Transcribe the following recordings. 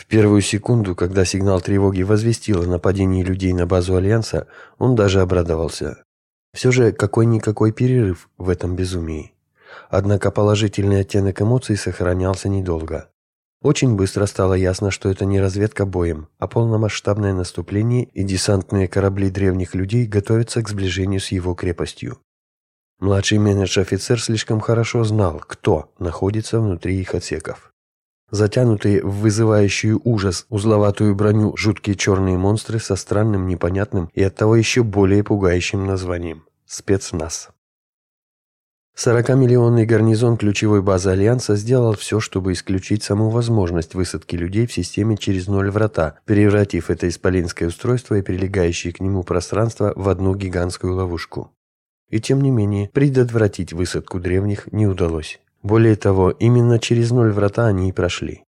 В первую секунду, когда сигнал тревоги возвестил о нападении людей на базу Альянса, он даже обрадовался. Все же какой-никакой перерыв в этом безумии. Однако положительный оттенок эмоций сохранялся недолго. Очень быстро стало ясно, что это не разведка боем, а полномасштабное наступление и десантные корабли древних людей готовятся к сближению с его крепостью. Младший менедж-офицер слишком хорошо знал, кто находится внутри их отсеков. Затянутые в вызывающую ужас узловатую броню жуткие черные монстры со странным, непонятным и оттого еще более пугающим названием – спецназ. 40-миллионный гарнизон ключевой базы Альянса сделал все, чтобы исключить саму возможность высадки людей в системе через ноль врата, превратив это исполинское устройство и прилегающее к нему пространство в одну гигантскую ловушку. И тем не менее, предотвратить высадку древних не удалось. Более того, именно через ноль врата они и прошли.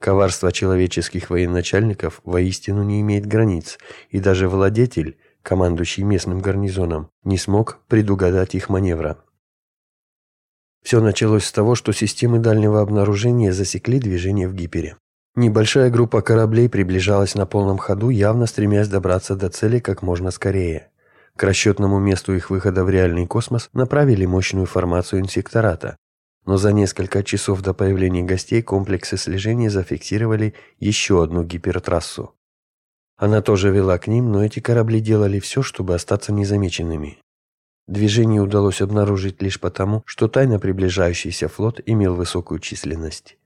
Коварство человеческих военачальников воистину не имеет границ, и даже владетель, командующий местным гарнизоном, не смог предугадать их маневра. Все началось с того, что системы дальнего обнаружения засекли движение в Гипере. Небольшая группа кораблей приближалась на полном ходу, явно стремясь добраться до цели как можно скорее. К расчетному месту их выхода в реальный космос направили мощную формацию инсектората. Но за несколько часов до появления гостей комплексы слежения зафиксировали еще одну гипертрассу. Она тоже вела к ним, но эти корабли делали все, чтобы остаться незамеченными. Движение удалось обнаружить лишь потому, что тайно приближающийся флот имел высокую численность.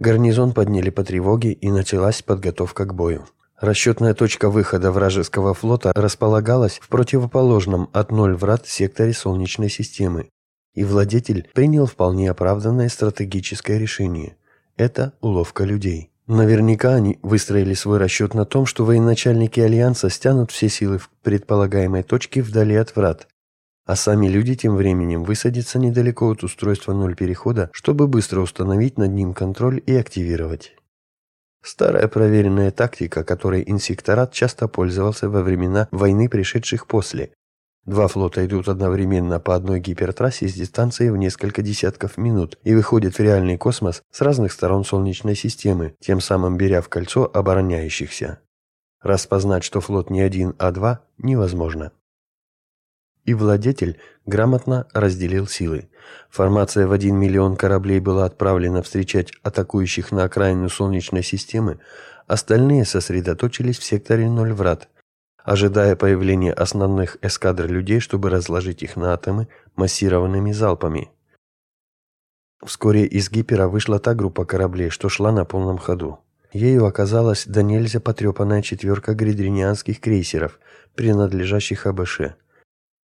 Гарнизон подняли по тревоге и началась подготовка к бою. Расчетная точка выхода вражеского флота располагалась в противоположном от ноль врат секторе Солнечной системы, и владетель принял вполне оправданное стратегическое решение. Это уловка людей. Наверняка они выстроили свой расчет на том, что военачальники Альянса стянут все силы в предполагаемой точке вдали от врат, а сами люди тем временем высадятся недалеко от устройства ноль перехода, чтобы быстро установить над ним контроль и активировать. Старая проверенная тактика, которой инсекторат часто пользовался во времена войны, пришедших после. Два флота идут одновременно по одной гипертрассе с дистанцией в несколько десятков минут и выходят в реальный космос с разных сторон Солнечной системы, тем самым беря в кольцо обороняющихся. Распознать, что флот не один, а два, невозможно и владетель грамотно разделил силы. Формация в один миллион кораблей была отправлена встречать атакующих на окраину Солнечной системы, остальные сосредоточились в секторе Ноль Врат, ожидая появления основных эскадр людей, чтобы разложить их на атомы массированными залпами. Вскоре из Гипера вышла та группа кораблей, что шла на полном ходу. Ею оказалась до нельзя потрепанная четверка гридринианских крейсеров, принадлежащих АБШ.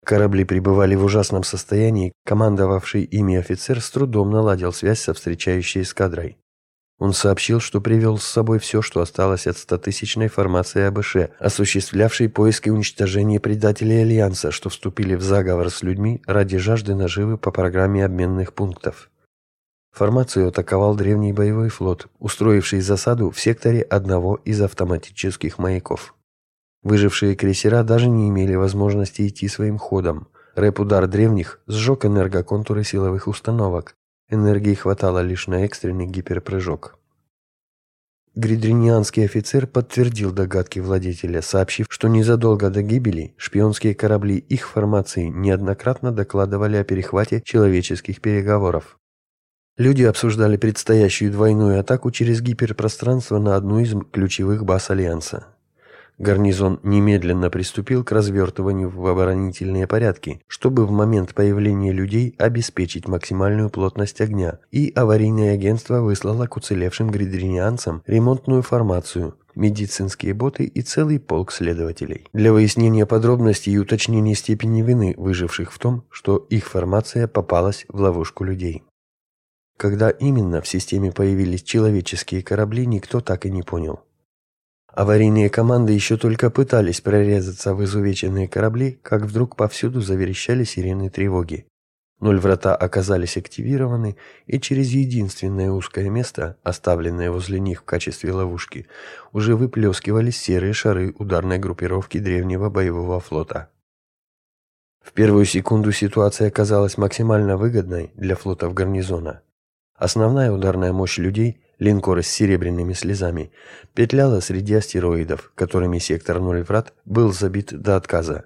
Корабли пребывали в ужасном состоянии, командовавший ими офицер с трудом наладил связь со встречающей эскадрой. Он сообщил, что привел с собой все, что осталось от стотысячной формации АБШ, осуществлявшей поиск и уничтожение предателей Альянса, что вступили в заговор с людьми ради жажды наживы по программе обменных пунктов. Формацию атаковал древний боевой флот, устроивший засаду в секторе одного из автоматических маяков. Выжившие крейсера даже не имели возможности идти своим ходом. Рэп-удар древних сжег энергоконтуры силовых установок. Энергии хватало лишь на экстренный гиперпрыжок. Гридринианский офицер подтвердил догадки владетеля, сообщив, что незадолго до гибели шпионские корабли их формации неоднократно докладывали о перехвате человеческих переговоров. Люди обсуждали предстоящую двойную атаку через гиперпространство на одну из ключевых баз Альянса. Гарнизон немедленно приступил к развертыванию в оборонительные порядки, чтобы в момент появления людей обеспечить максимальную плотность огня, и аварийное агентство выслало к уцелевшим гридринианцам ремонтную формацию, медицинские боты и целый полк следователей. Для выяснения подробностей и уточнения степени вины выживших в том, что их формация попалась в ловушку людей. Когда именно в системе появились человеческие корабли, никто так и не понял. Аварийные команды еще только пытались прорезаться в изувеченные корабли, как вдруг повсюду заверещали сирены тревоги. Ноль врата оказались активированы, и через единственное узкое место, оставленное возле них в качестве ловушки, уже выплескивались серые шары ударной группировки древнего боевого флота. В первую секунду ситуация оказалась максимально выгодной для флотов гарнизона. Основная ударная мощь людей линкор с серебряными слезами, петляла среди астероидов, которыми сектор 0 врат был забит до отказа.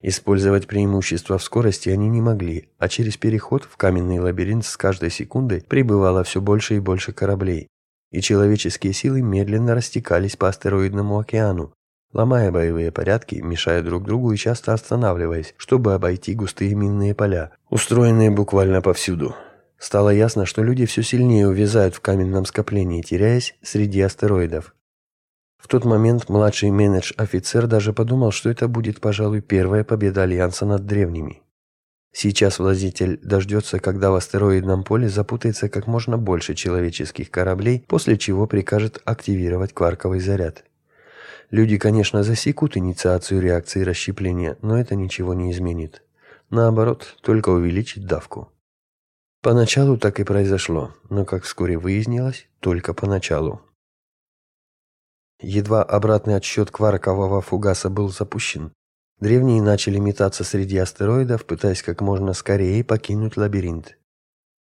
Использовать преимущество в скорости они не могли, а через переход в каменный лабиринт с каждой секундой прибывало все больше и больше кораблей, и человеческие силы медленно растекались по астероидному океану, ломая боевые порядки, мешая друг другу и часто останавливаясь, чтобы обойти густые минные поля, устроенные буквально повсюду. Стало ясно, что люди все сильнее увязают в каменном скоплении, теряясь среди астероидов. В тот момент младший менедж-офицер даже подумал, что это будет, пожалуй, первая победа Альянса над древними. Сейчас владетель дождется, когда в астероидном поле запутается как можно больше человеческих кораблей, после чего прикажет активировать кварковый заряд. Люди, конечно, засекут инициацию реакции расщепления, но это ничего не изменит. Наоборот, только увеличит давку. Поначалу так и произошло, но, как вскоре выяснилось, только поначалу. Едва обратный отсчет кваркового фугаса был запущен, древние начали метаться среди астероидов, пытаясь как можно скорее покинуть лабиринт.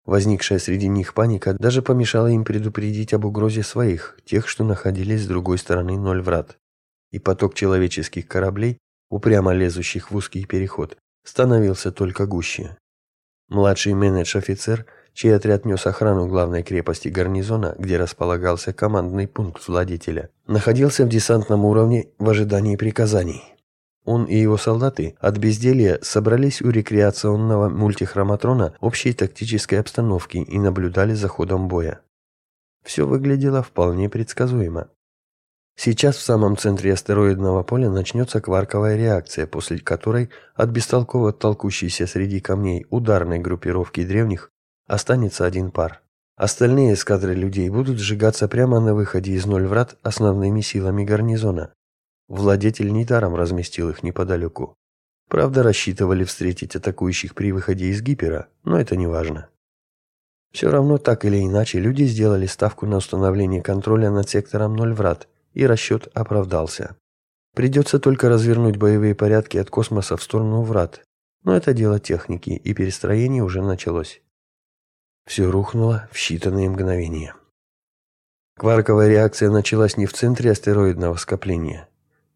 Возникшая среди них паника даже помешала им предупредить об угрозе своих, тех, что находились с другой стороны ноль врат и поток человеческих кораблей, упрямо лезущих в узкий переход, становился только гуще. Младший менедж-офицер, чей отряд нес охрану главной крепости гарнизона, где располагался командный пункт владетеля, находился в десантном уровне в ожидании приказаний. Он и его солдаты от безделья собрались у рекреационного мультихроматрона общей тактической обстановки и наблюдали за ходом боя. Все выглядело вполне предсказуемо. Сейчас в самом центре астероидного поля начнется кварковая реакция, после которой от бестолково толкущейся среди камней ударной группировки древних останется один пар. Остальные эскадры людей будут сжигаться прямо на выходе из ноль врат основными силами гарнизона. Владетель недаром разместил их неподалеку. Правда, рассчитывали встретить атакующих при выходе из гипера, но это не важно. Все равно, так или иначе, люди сделали ставку на установление контроля над сектором ноль врат – и расчет оправдался. Придется только развернуть боевые порядки от космоса в сторону врат, но это дело техники, и перестроение уже началось. Все рухнуло в считанные мгновения. Кварковая реакция началась не в центре астероидного скопления.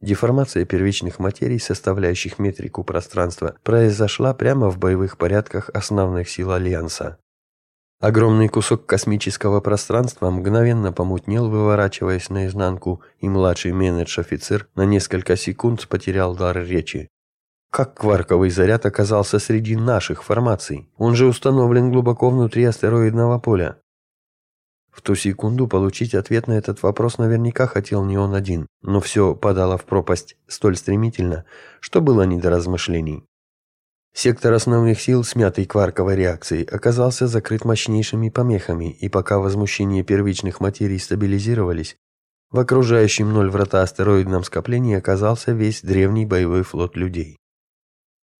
Деформация первичных материй, составляющих метрику пространства, произошла прямо в боевых порядках основных сил Альянса. Огромный кусок космического пространства мгновенно помутнел, выворачиваясь наизнанку, и младший менедж-офицер на несколько секунд потерял дар речи. Как кварковый заряд оказался среди наших формаций? Он же установлен глубоко внутри астероидного поля. В ту секунду получить ответ на этот вопрос наверняка хотел не он один, но все падало в пропасть столь стремительно, что было не до размышлений. Сектор основных сил, смятой кварковой реакцией, оказался закрыт мощнейшими помехами, и пока возмущения первичных материй стабилизировались, в окружающем ноль врата астероидном скоплении оказался весь древний боевой флот людей.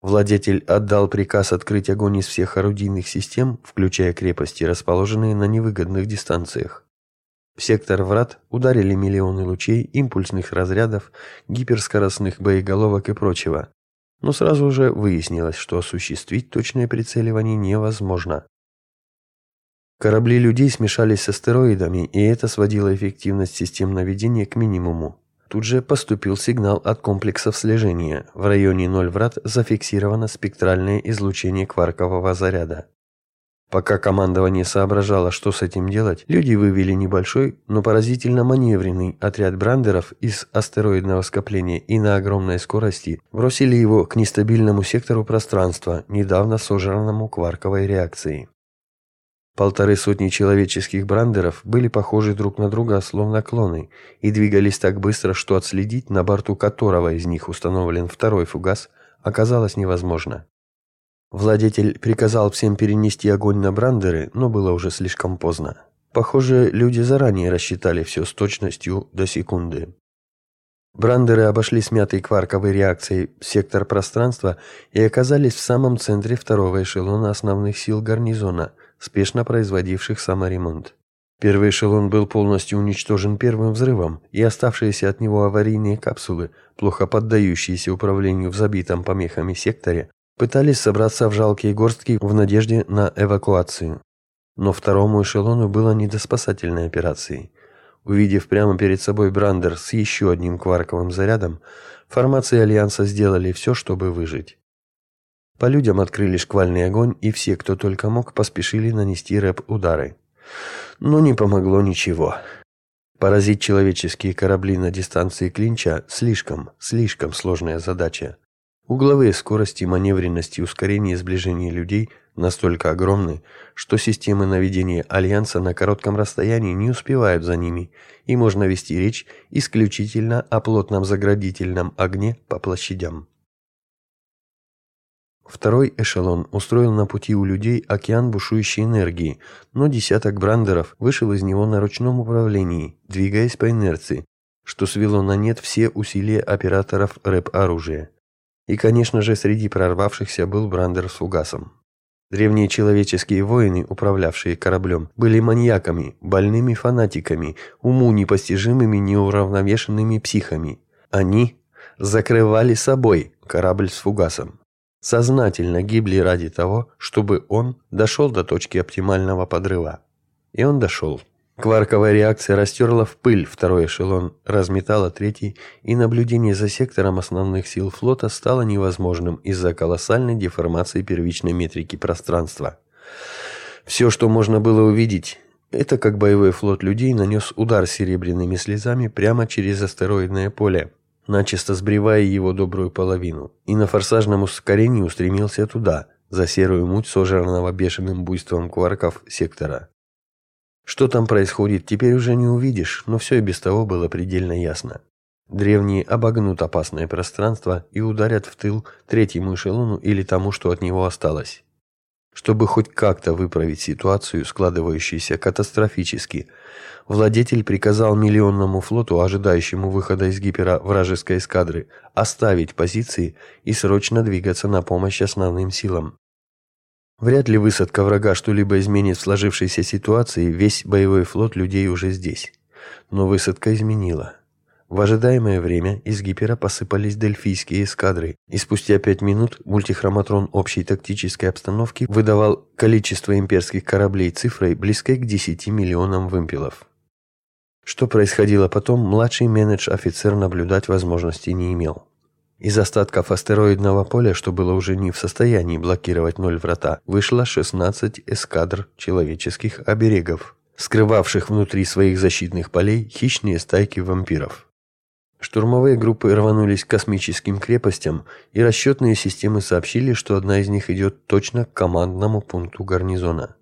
Владетель отдал приказ открыть огонь из всех орудийных систем, включая крепости, расположенные на невыгодных дистанциях. В сектор врат ударили миллионы лучей, импульсных разрядов, гиперскоростных боеголовок и прочего, но сразу же выяснилось, что осуществить точное прицеливание невозможно. Корабли людей смешались с астероидами, и это сводило эффективность систем наведения к минимуму. Тут же поступил сигнал от комплексов слежения. В районе 0 врат зафиксировано спектральное излучение кваркового заряда. Пока командование соображало, что с этим делать, люди вывели небольшой, но поразительно маневренный отряд брандеров из астероидного скопления и на огромной скорости бросили его к нестабильному сектору пространства, недавно сожранному кварковой реакцией. Полторы сотни человеческих брандеров были похожи друг на друга словно клоны и двигались так быстро, что отследить, на борту которого из них установлен второй фугас, оказалось невозможно. Владетель приказал всем перенести огонь на брандеры, но было уже слишком поздно. Похоже, люди заранее рассчитали все с точностью до секунды. Брандеры обошли смятой кварковой реакцией сектор пространства и оказались в самом центре второго эшелона основных сил гарнизона, спешно производивших саморемонт. Первый эшелон был полностью уничтожен первым взрывом, и оставшиеся от него аварийные капсулы, плохо поддающиеся управлению в забитом помехами секторе, пытались собраться в жалкие горстки в надежде на эвакуацию. Но второму эшелону было не до спасательной операции. Увидев прямо перед собой Брандер с еще одним кварковым зарядом, формации Альянса сделали все, чтобы выжить. По людям открыли шквальный огонь, и все, кто только мог, поспешили нанести рэп-удары. Но не помогло ничего. Поразить человеческие корабли на дистанции клинча – слишком, слишком сложная задача. Угловые скорости, маневренность и ускорение сближения людей настолько огромны, что системы наведения Альянса на коротком расстоянии не успевают за ними, и можно вести речь исключительно о плотном заградительном огне по площадям. Второй эшелон устроил на пути у людей океан бушующей энергии, но десяток брандеров вышел из него на ручном управлении, двигаясь по инерции, что свело на нет все усилия операторов рэп-оружия. И, конечно же, среди прорвавшихся был брандер с угасом. Древние человеческие воины, управлявшие кораблем, были маньяками, больными фанатиками, уму непостижимыми неуравновешенными психами. Они закрывали собой корабль с фугасом сознательно гибли ради того, чтобы он дошел до точки оптимального подрыва. И он дошел. Кварковая реакция растерла в пыль второй эшелон, разметала третий, и наблюдение за сектором основных сил флота стало невозможным из-за колоссальной деформации первичной метрики пространства. Все, что можно было увидеть, это как боевой флот людей нанес удар серебряными слезами прямо через астероидное поле, начисто сбривая его добрую половину, и на форсажном ускорении устремился туда, за серую муть сожранного бешеным буйством кварков сектора. Что там происходит, теперь уже не увидишь, но все и без того было предельно ясно. Древние обогнут опасное пространство и ударят в тыл третьему эшелону или тому, что от него осталось. Чтобы хоть как-то выправить ситуацию, складывающуюся катастрофически, владетель приказал миллионному флоту, ожидающему выхода из гипера вражеской эскадры, оставить позиции и срочно двигаться на помощь основным силам. Вряд ли высадка врага что-либо изменит в сложившейся ситуации, весь боевой флот людей уже здесь. Но высадка изменила. В ожидаемое время из гипера посыпались дельфийские эскадры, и спустя пять минут мультихроматрон общей тактической обстановки выдавал количество имперских кораблей цифрой, близкой к 10 миллионам вымпелов. Что происходило потом, младший менедж-офицер наблюдать возможности не имел. Из остатков астероидного поля, что было уже не в состоянии блокировать ноль врата, вышло 16 эскадр человеческих оберегов, скрывавших внутри своих защитных полей хищные стайки вампиров. Штурмовые группы рванулись к космическим крепостям, и расчетные системы сообщили, что одна из них идет точно к командному пункту гарнизона.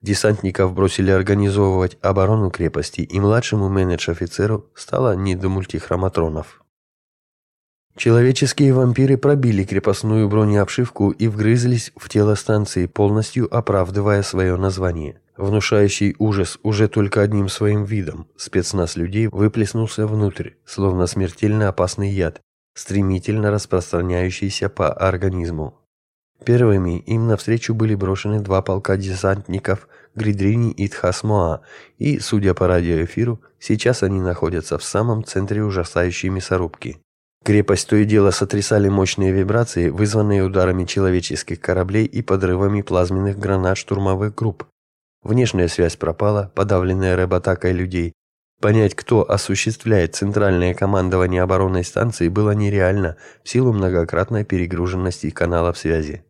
Десантников бросили организовывать оборону крепости, и младшему менедж-офицеру стало не до мультихроматронов. Человеческие вампиры пробили крепостную бронеобшивку и вгрызлись в тело станции, полностью оправдывая свое название. Внушающий ужас уже только одним своим видом, спецназ людей выплеснулся внутрь, словно смертельно опасный яд, стремительно распространяющийся по организму. Первыми им навстречу были брошены два полка десантников Гридрини и Тхасмоа, и, судя по радиоэфиру, сейчас они находятся в самом центре ужасающей мясорубки. Крепость то и дело сотрясали мощные вибрации, вызванные ударами человеческих кораблей и подрывами плазменных гранат штурмовых групп, Внешняя связь пропала, подавленная рэб-атакой людей. Понять, кто осуществляет центральное командование оборонной станции, было нереально в силу многократной перегруженности каналов связи.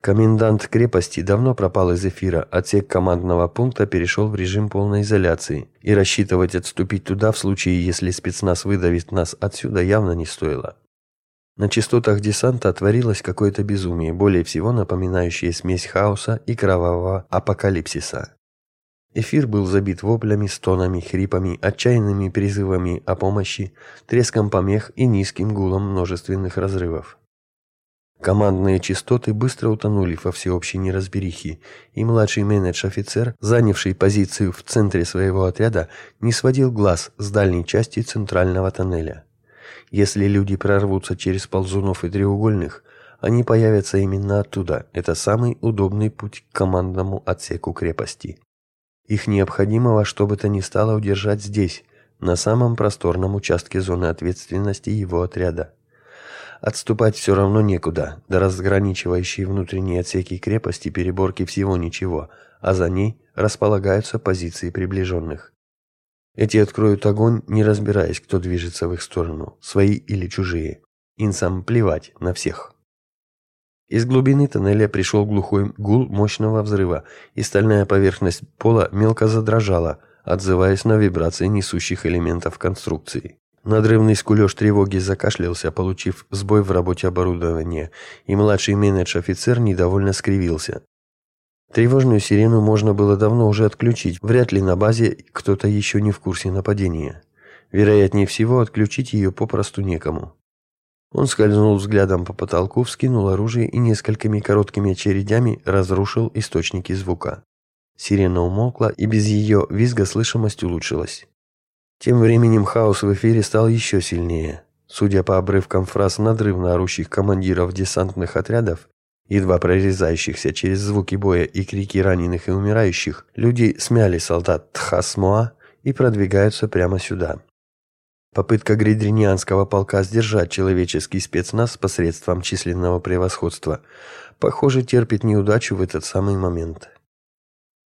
Комендант крепости давно пропал из эфира, отсек командного пункта перешел в режим полной изоляции, и рассчитывать отступить туда в случае, если спецназ выдавит нас отсюда, явно не стоило. На частотах десанта творилось какое-то безумие, более всего напоминающее смесь хаоса и кровавого апокалипсиса. Эфир был забит воплями, стонами, хрипами, отчаянными призывами о помощи, треском помех и низким гулом множественных разрывов. Командные частоты быстро утонули во всеобщей неразберихе, и младший менедж-офицер, занявший позицию в центре своего отряда, не сводил глаз с дальней части центрального тоннеля. Если люди прорвутся через ползунов и треугольных, они появятся именно оттуда. Это самый удобный путь к командному отсеку крепости. Их необходимо во что бы то ни стало удержать здесь, на самом просторном участке зоны ответственности его отряда. Отступать все равно некуда, до разграничивающей внутренние отсеки крепости переборки всего ничего, а за ней располагаются позиции приближенных. Эти откроют огонь, не разбираясь, кто движется в их сторону, свои или чужие. Инсам плевать на всех. Из глубины тоннеля пришел глухой гул мощного взрыва, и стальная поверхность пола мелко задрожала, отзываясь на вибрации несущих элементов конструкции. Надрывный скулеж тревоги закашлялся, получив сбой в работе оборудования, и младший менедж-офицер недовольно скривился. Тревожную сирену можно было давно уже отключить, вряд ли на базе кто-то еще не в курсе нападения. Вероятнее всего, отключить ее попросту некому. Он скользнул взглядом по потолку, вскинул оружие и несколькими короткими очередями разрушил источники звука. Сирена умолкла, и без ее визга слышимость улучшилась. Тем временем хаос в эфире стал еще сильнее. Судя по обрывкам фраз надрывно орущих командиров десантных отрядов, едва прорезающихся через звуки боя и крики раненых и умирающих, люди смяли солдат Тхасмоа и продвигаются прямо сюда. Попытка гридринианского полка сдержать человеческий спецназ посредством численного превосходства, похоже, терпит неудачу в этот самый момент.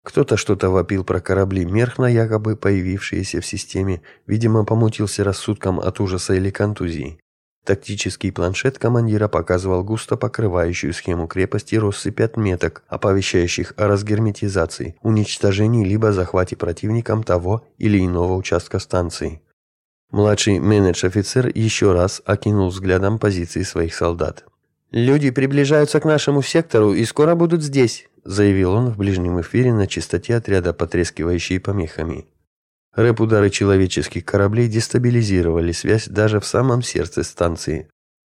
Кто-то что-то вопил про корабли Мерхна, якобы появившиеся в системе, видимо, помутился рассудком от ужаса или контузии. Тактический планшет командира показывал густо покрывающую схему крепости россыпь отметок, оповещающих о разгерметизации, уничтожении либо захвате противником того или иного участка станции. Младший менедж-офицер еще раз окинул взглядом позиции своих солдат. «Люди приближаются к нашему сектору и скоро будут здесь», заявил он в ближнем эфире на частоте отряда, потрескивающей помехами. Рэп-удары человеческих кораблей дестабилизировали связь даже в самом сердце станции.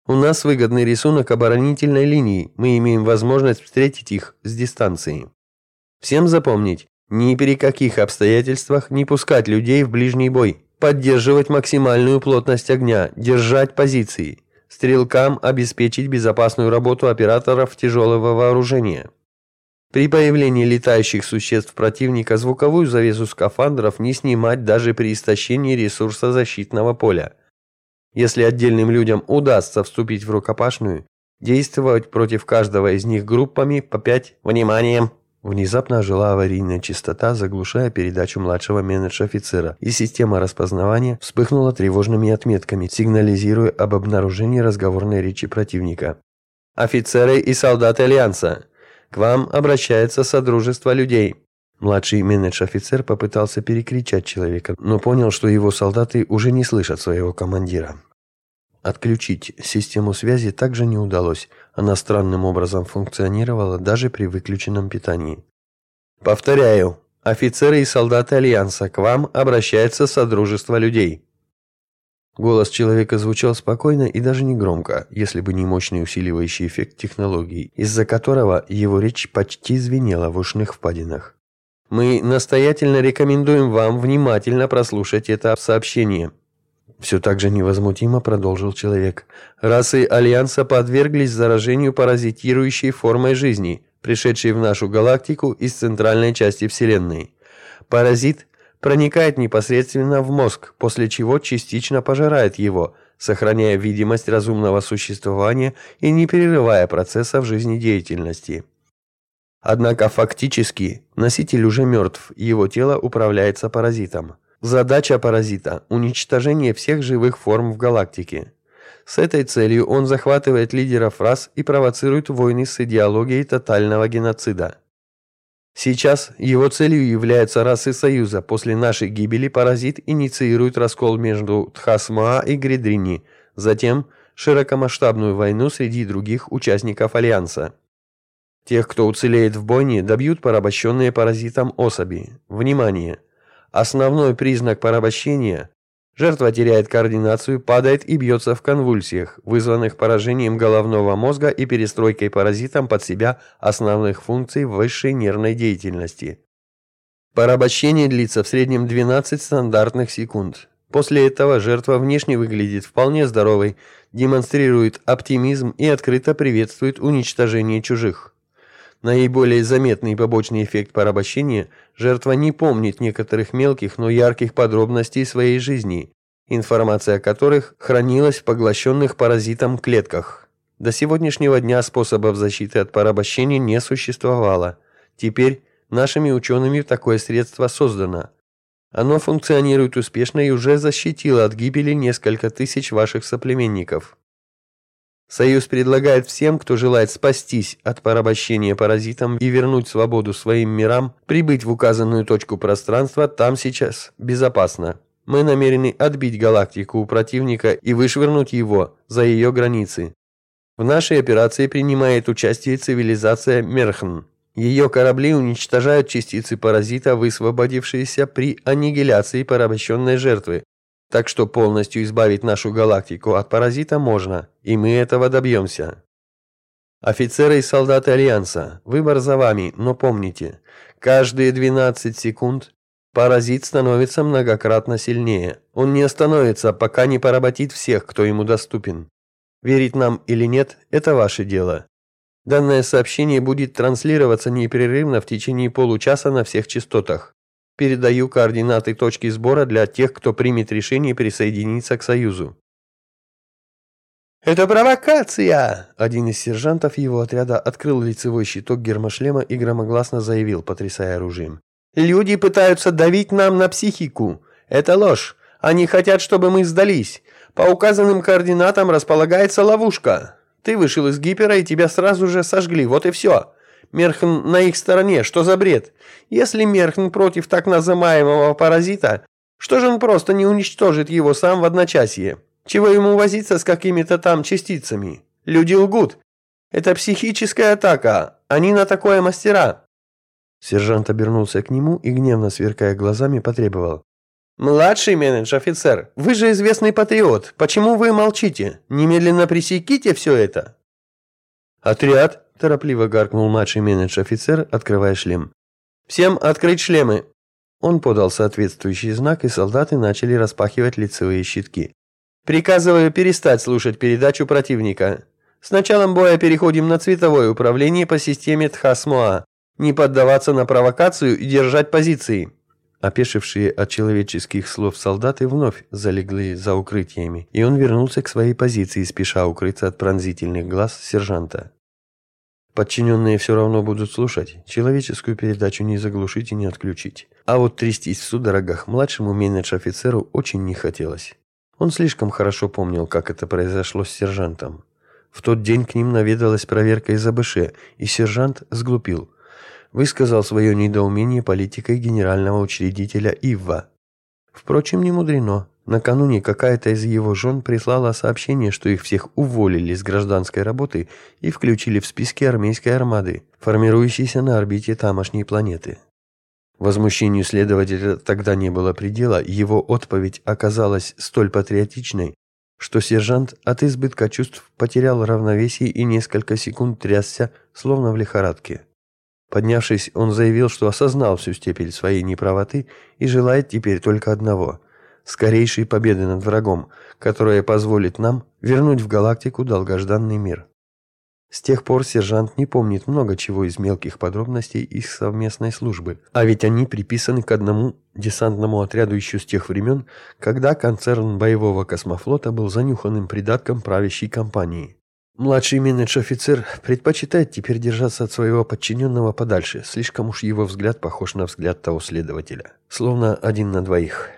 «У нас выгодный рисунок оборонительной линии, мы имеем возможность встретить их с дистанции. Всем запомнить, ни при каких обстоятельствах не пускать людей в ближний бой, поддерживать максимальную плотность огня, держать позиции, стрелкам обеспечить безопасную работу операторов тяжелого вооружения». При появлении летающих существ противника звуковую завесу скафандров не снимать даже при истощении ресурса защитного поля. Если отдельным людям удастся вступить в рукопашную, действовать против каждого из них группами по пять «Вниманием!». Внезапно ожила аварийная частота, заглушая передачу младшего менедж-офицера, и система распознавания вспыхнула тревожными отметками, сигнализируя об обнаружении разговорной речи противника. «Офицеры и солдаты Альянса! К вам обращается Содружество людей». Младший менедж-офицер попытался перекричать человека, но понял, что его солдаты уже не слышат своего командира. Отключить систему связи также не удалось, она странным образом функционировала даже при выключенном питании. «Повторяю, офицеры и солдаты Альянса, к вам обращается Содружество людей». Голос человека звучал спокойно и даже не громко, если бы не мощный усиливающий эффект технологий, из-за которого его речь почти звенела в ушных впадинах. Мы настоятельно рекомендуем вам внимательно прослушать это сообщение. Все так же невозмутимо продолжил человек. Расы Альянса подверглись заражению паразитирующей формой жизни, пришедшей в нашу галактику из центральной части Вселенной. Паразит проникает непосредственно в мозг, после чего частично пожирает его, сохраняя видимость разумного существования и не перерывая процессов жизнедеятельности. Однако фактически носитель уже мертв, его тело управляется паразитом. Задача паразита – уничтожение всех живых форм в галактике. С этой целью он захватывает лидеров рас и провоцирует войны с идеологией тотального геноцида. Сейчас его целью являются расы Союза. После нашей гибели паразит инициирует раскол между Тхасмаа и Гридрини, затем широкомасштабную войну среди других участников Альянса. Тех, кто уцелеет в бойне, добьют порабощенные паразитом особи. Внимание! Основной признак порабощения Жертва теряет координацию, падает и бьется в конвульсиях, вызванных поражением головного мозга и перестройкой паразитом под себя основных функций высшей нервной деятельности. Порабощение длится в среднем 12 стандартных секунд. После этого жертва внешне выглядит вполне здоровой, демонстрирует оптимизм и открыто приветствует уничтожение чужих. Наиболее заметный побочный эффект порабощения – жертва не помнит некоторых мелких, но ярких подробностей своей жизни, информация о которых хранилась в поглощенных паразитом клетках. До сегодняшнего дня способов защиты от порабощения не существовало. Теперь нашими учеными такое средство создано. Оно функционирует успешно и уже защитило от гибели несколько тысяч ваших соплеменников. Союз предлагает всем, кто желает спастись от порабощения паразитом и вернуть свободу своим мирам, прибыть в указанную точку пространства, там сейчас безопасно. Мы намерены отбить галактику у противника и вышвырнуть его за ее границы. В нашей операции принимает участие цивилизация Мерхн. Ее корабли уничтожают частицы паразита, высвободившиеся при аннигиляции порабощенной жертвы. Так что полностью избавить нашу галактику от паразита можно, и мы этого добьемся. Офицеры и солдаты Альянса, выбор за вами, но помните, каждые 12 секунд Паразит становится многократно сильнее. Он не остановится, пока не поработит всех, кто ему доступен. Верить нам или нет – это ваше дело. Данное сообщение будет транслироваться непрерывно в течение получаса на всех частотах. Передаю координаты точки сбора для тех, кто примет решение присоединиться к Союзу. «Это провокация!» Один из сержантов его отряда открыл лицевой щиток гермошлема и громогласно заявил, потрясая оружием. Люди пытаются давить нам на психику. Это ложь. Они хотят, чтобы мы сдались. По указанным координатам располагается ловушка. Ты вышел из гипера, и тебя сразу же сожгли. Вот и все. Мерхн на их стороне. Что за бред? Если Мерхн против так называемого паразита, что же он просто не уничтожит его сам в одночасье? Чего ему возиться с какими-то там частицами? Люди лгут. Это психическая атака. Они на такое мастера. Сержант обернулся к нему и, гневно сверкая глазами, потребовал. «Младший менедж-офицер, вы же известный патриот. Почему вы молчите? Немедленно пресеките все это!» «Отряд!» – торопливо гаркнул младший менедж-офицер, открывая шлем. «Всем открыть шлемы!» Он подал соответствующий знак, и солдаты начали распахивать лицевые щитки. «Приказываю перестать слушать передачу противника. С началом боя переходим на цветовое управление по системе Тхасмоа не поддаваться на провокацию и держать позиции. Опешившие от человеческих слов солдаты вновь залегли за укрытиями, и он вернулся к своей позиции, спеша укрыться от пронзительных глаз сержанта. Подчиненные все равно будут слушать, человеческую передачу не заглушить и не отключить. А вот трястись в судорогах младшему менедж-офицеру очень не хотелось. Он слишком хорошо помнил, как это произошло с сержантом. В тот день к ним наведалась проверка из АБШ, и сержант сглупил – высказал свое недоумение политикой генерального учредителя Ивва. Впрочем, не мудрено. Накануне какая-то из его жен прислала сообщение, что их всех уволили с гражданской работы и включили в списки армейской армады, формирующейся на орбите тамошней планеты. Возмущению следователя тогда не было предела, его отповедь оказалась столь патриотичной, что сержант от избытка чувств потерял равновесие и несколько секунд трясся, словно в лихорадке. Поднявшись, он заявил, что осознал всю степень своей неправоты и желает теперь только одного – скорейшей победы над врагом, которая позволит нам вернуть в галактику долгожданный мир. С тех пор сержант не помнит много чего из мелких подробностей их совместной службы, а ведь они приписаны к одному десантному отряду еще с тех времен, когда концерн боевого космофлота был занюханным придатком правящей компании. Младший менедж-офицер предпочитает теперь держаться от своего подчиненного подальше. Слишком уж его взгляд похож на взгляд того следователя. Словно один на двоих.